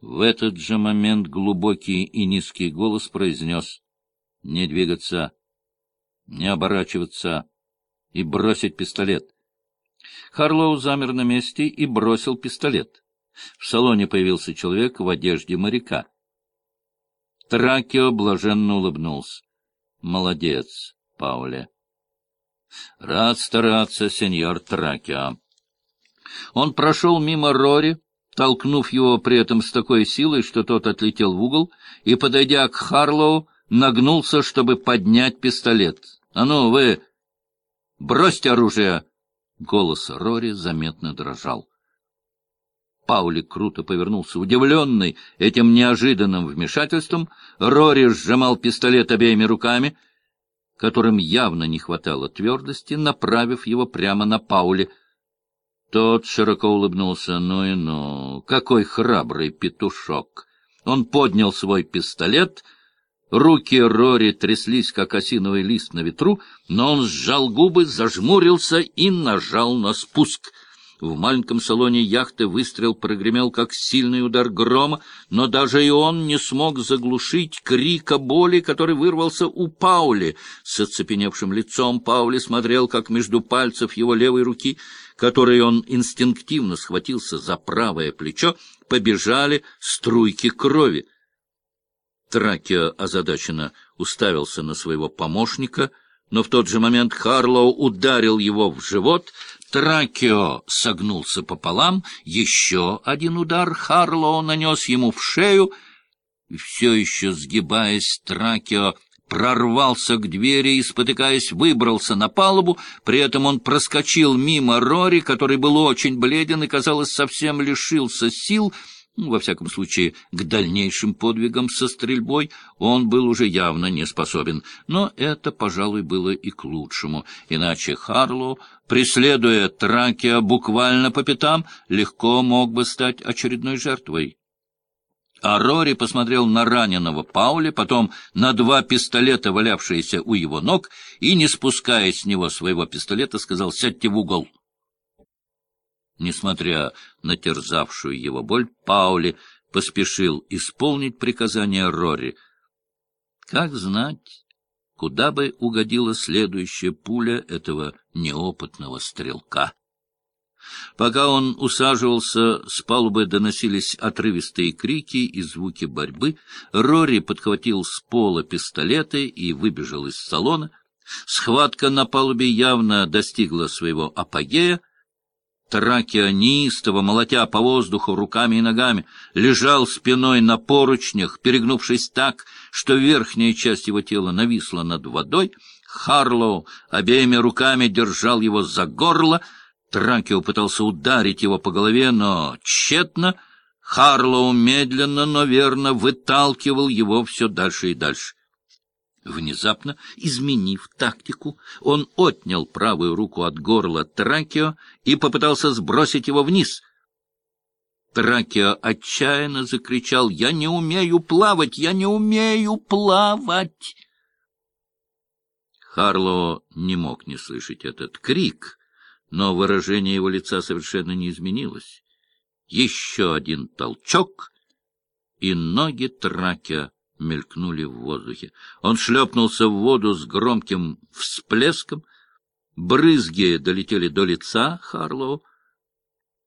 В этот же момент глубокий и низкий голос произнес «Не двигаться, не оборачиваться и бросить пистолет». Харлоу замер на месте и бросил пистолет. В салоне появился человек в одежде моряка. Тракио блаженно улыбнулся. — Молодец, Пауле. — Рад стараться, сеньор Тракио. Он прошел мимо Рори, толкнув его при этом с такой силой, что тот отлетел в угол, и, подойдя к Харлоу, нагнулся, чтобы поднять пистолет. — А ну, вы... Бросьте оружие! Голос Рори заметно дрожал. Паули круто повернулся, удивленный этим неожиданным вмешательством. Рори сжимал пистолет обеими руками, которым явно не хватало твердости, направив его прямо на Паули. Тот широко улыбнулся. «Ну и ну! Какой храбрый петушок!» Он поднял свой пистолет. Руки Рори тряслись, как осиновый лист на ветру, но он сжал губы, зажмурился и нажал на спуск — в маленьком салоне яхты выстрел прогремел, как сильный удар грома, но даже и он не смог заглушить крика боли, который вырвался у Паули. С оцепеневшим лицом Паули смотрел, как между пальцев его левой руки, которой он инстинктивно схватился за правое плечо, побежали струйки крови. Тракио озадаченно уставился на своего помощника, но в тот же момент Харлоу ударил его в живот, Тракио согнулся пополам, еще один удар Харлоу нанес ему в шею, все еще сгибаясь, Тракио прорвался к двери и, спотыкаясь, выбрался на палубу, при этом он проскочил мимо Рори, который был очень бледен и, казалось, совсем лишился сил, во всяком случае, к дальнейшим подвигам со стрельбой он был уже явно не способен. Но это, пожалуй, было и к лучшему, иначе Харлоу преследуя Тракия буквально по пятам, легко мог бы стать очередной жертвой. А Рори посмотрел на раненого Паули, потом на два пистолета, валявшиеся у его ног, и, не спуская с него своего пистолета, сказал «Сядьте в угол». Несмотря на терзавшую его боль, Паули поспешил исполнить приказание Рори. Как знать, куда бы угодила следующая пуля этого неопытного стрелка. Пока он усаживался, с палубы доносились отрывистые крики и звуки борьбы. Рори подхватил с пола пистолеты и выбежал из салона. Схватка на палубе явно достигла своего апогея. Тракия неистово, молотя по воздуху руками и ногами, лежал спиной на поручнях, перегнувшись так, что верхняя часть его тела нависла над водой. Харлоу обеими руками держал его за горло. Тракио пытался ударить его по голове, но тщетно. Харлоу медленно, но верно выталкивал его все дальше и дальше. Внезапно, изменив тактику, он отнял правую руку от горла Тракио и попытался сбросить его вниз. Тракио отчаянно закричал «Я не умею плавать! Я не умею плавать!» Харлоу не мог не слышать этот крик, но выражение его лица совершенно не изменилось. Еще один толчок, и ноги Тракио мелькнули в воздухе. Он шлепнулся в воду с громким всплеском. Брызги долетели до лица Харлоу.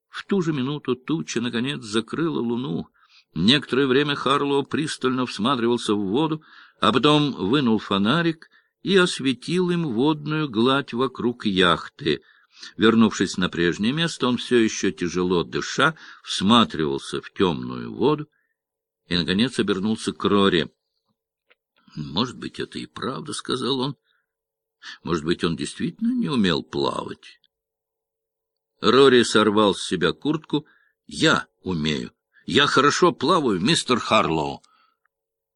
В ту же минуту туча, наконец, закрыла луну. Некоторое время Харлоу пристально всматривался в воду, а потом вынул фонарик и осветил им водную гладь вокруг яхты. Вернувшись на прежнее место, он все еще тяжело дыша всматривался в темную воду и, наконец, обернулся к Рори. — Может быть, это и правда, — сказал он. — Может быть, он действительно не умел плавать. Рори сорвал с себя куртку. — Я умею. Я хорошо плаваю, мистер Харлоу.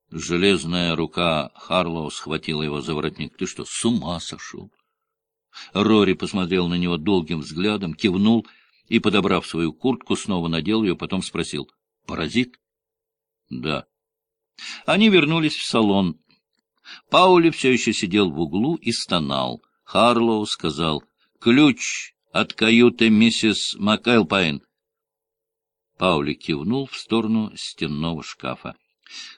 Железная рука Харлоу схватила его за воротник. — Ты что, с ума сошел? Рори посмотрел на него долгим взглядом, кивнул и, подобрав свою куртку, снова надел ее, потом спросил. — Паразит? Да. Они вернулись в салон. Паули все еще сидел в углу и стонал. Харлоу сказал, — Ключ от каюты миссис Макэлпайн. Паули кивнул в сторону стенного шкафа.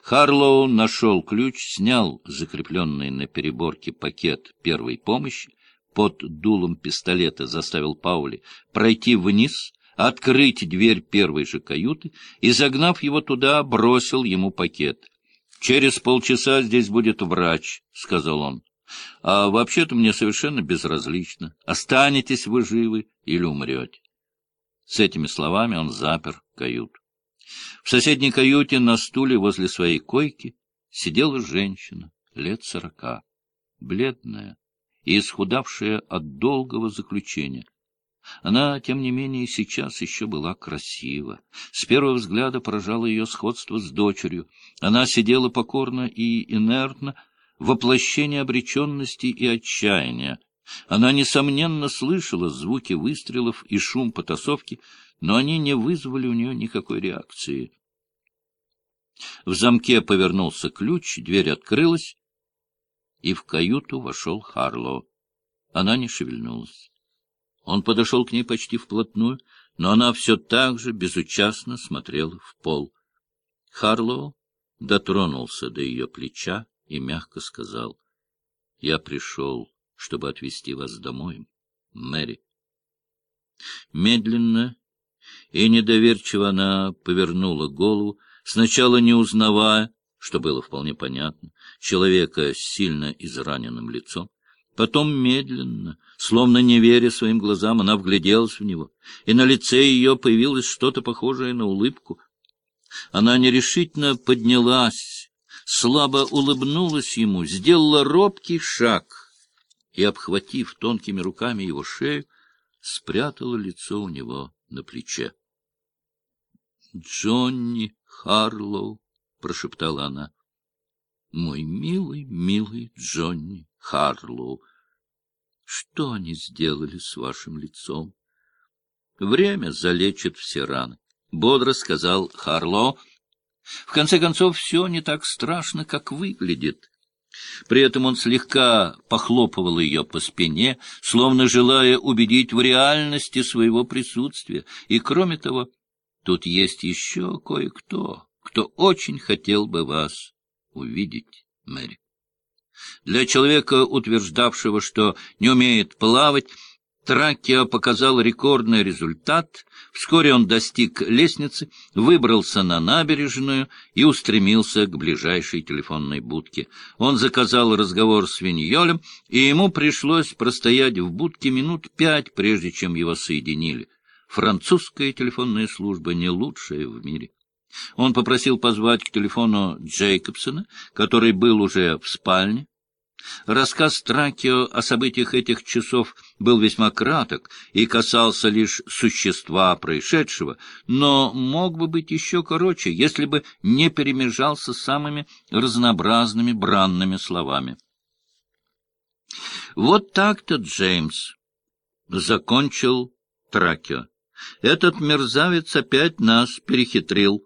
Харлоу нашел ключ, снял закрепленный на переборке пакет первой помощи, под дулом пистолета заставил Паули пройти вниз, открыть дверь первой же каюты и, загнав его туда, бросил ему пакет. — Через полчаса здесь будет врач, — сказал он. — А вообще-то мне совершенно безразлично, останетесь вы живы или умрете. С этими словами он запер каюту. В соседней каюте на стуле возле своей койки сидела женщина лет сорока, бледная и исхудавшая от долгого заключения. Она, тем не менее, сейчас еще была красива. С первого взгляда поражало ее сходство с дочерью. Она сидела покорно и инертно, воплощение обреченности и отчаяния. Она, несомненно, слышала звуки выстрелов и шум потасовки, но они не вызвали у нее никакой реакции. В замке повернулся ключ, дверь открылась, и в каюту вошел Харлоу. Она не шевельнулась. Он подошел к ней почти вплотную, но она все так же безучастно смотрела в пол. Харлоу дотронулся до ее плеча и мягко сказал, — Я пришел чтобы отвезти вас домой, Мэри. Медленно и недоверчиво она повернула голову, сначала не узнавая, что было вполне понятно, человека с сильно израненным лицом. Потом медленно, словно не веря своим глазам, она вгляделась в него, и на лице ее появилось что-то похожее на улыбку. Она нерешительно поднялась, слабо улыбнулась ему, сделала робкий шаг — и, обхватив тонкими руками его шею, спрятала лицо у него на плече. — Джонни Харлоу, — прошептала она, — мой милый, милый Джонни Харлоу, что они сделали с вашим лицом? Время залечит все раны, — бодро сказал Харлоу. В конце концов, все не так страшно, как выглядит. При этом он слегка похлопывал ее по спине, словно желая убедить в реальности своего присутствия. И, кроме того, тут есть еще кое-кто, кто очень хотел бы вас увидеть, Мэри. Для человека, утверждавшего, что не умеет плавать, Тракио показал рекордный результат. Вскоре он достиг лестницы, выбрался на набережную и устремился к ближайшей телефонной будке. Он заказал разговор с Виньолем, и ему пришлось простоять в будке минут пять, прежде чем его соединили. Французская телефонная служба не лучшая в мире. Он попросил позвать к телефону Джейкобсона, который был уже в спальне. Рассказ Тракио о событиях этих часов был весьма краток и касался лишь существа происшедшего, но мог бы быть еще короче, если бы не перемежался самыми разнообразными бранными словами. Вот так-то, Джеймс, закончил Тракио. Этот мерзавец опять нас перехитрил.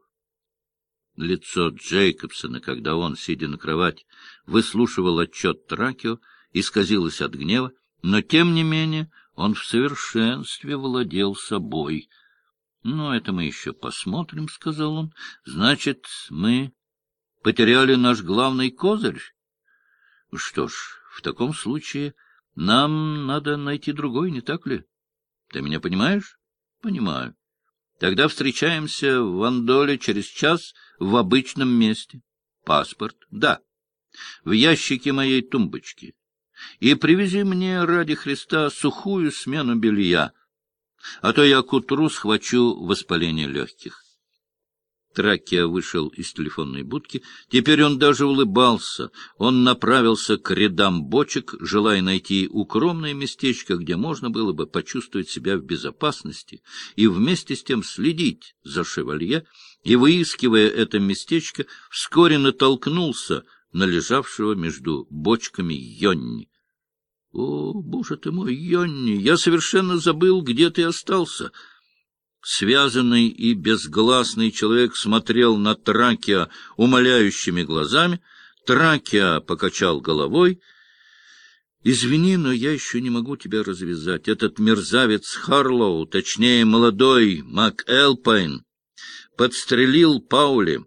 Лицо Джейкобсона, когда он, сидя на кровати, выслушивал отчет Тракио, исказилось от гнева, но, тем не менее, он в совершенстве владел собой. — Ну, это мы еще посмотрим, — сказал он. — Значит, мы потеряли наш главный козырь? Что ж, в таком случае нам надо найти другой, не так ли? Ты меня понимаешь? — Понимаю. Тогда встречаемся в Андоле через час в обычном месте. Паспорт? Да. В ящике моей тумбочки. И привези мне ради Христа сухую смену белья, а то я к утру схвачу воспаление легких. Тракия вышел из телефонной будки. Теперь он даже улыбался. Он направился к рядам бочек, желая найти укромное местечко, где можно было бы почувствовать себя в безопасности и вместе с тем следить за шевалье, и, выискивая это местечко, вскоре натолкнулся на лежавшего между бочками Йонни. — О, боже ты мой, Йонни, я совершенно забыл, где ты остался! — Связанный и безгласный человек смотрел на Тракия умоляющими глазами. Тракия покачал головой. — Извини, но я еще не могу тебя развязать. Этот мерзавец Харлоу, точнее, молодой Мак Элпайн, подстрелил Паули.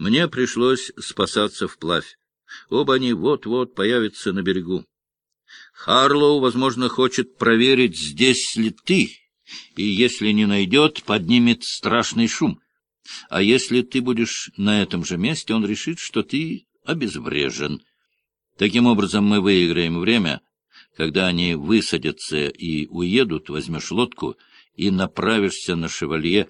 Мне пришлось спасаться вплавь. Оба они вот-вот появятся на берегу. Харлоу, возможно, хочет проверить, здесь ли ты, и если не найдет, поднимет страшный шум. А если ты будешь на этом же месте, он решит, что ты обезврежен. Таким образом, мы выиграем время. Когда они высадятся и уедут, возьмешь лодку и направишься на шевалье.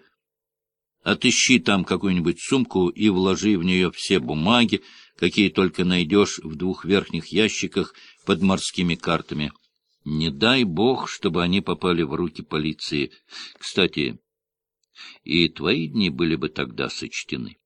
Отыщи там какую-нибудь сумку и вложи в нее все бумаги, какие только найдешь в двух верхних ящиках под морскими картами. Не дай бог, чтобы они попали в руки полиции. Кстати, и твои дни были бы тогда сочтены.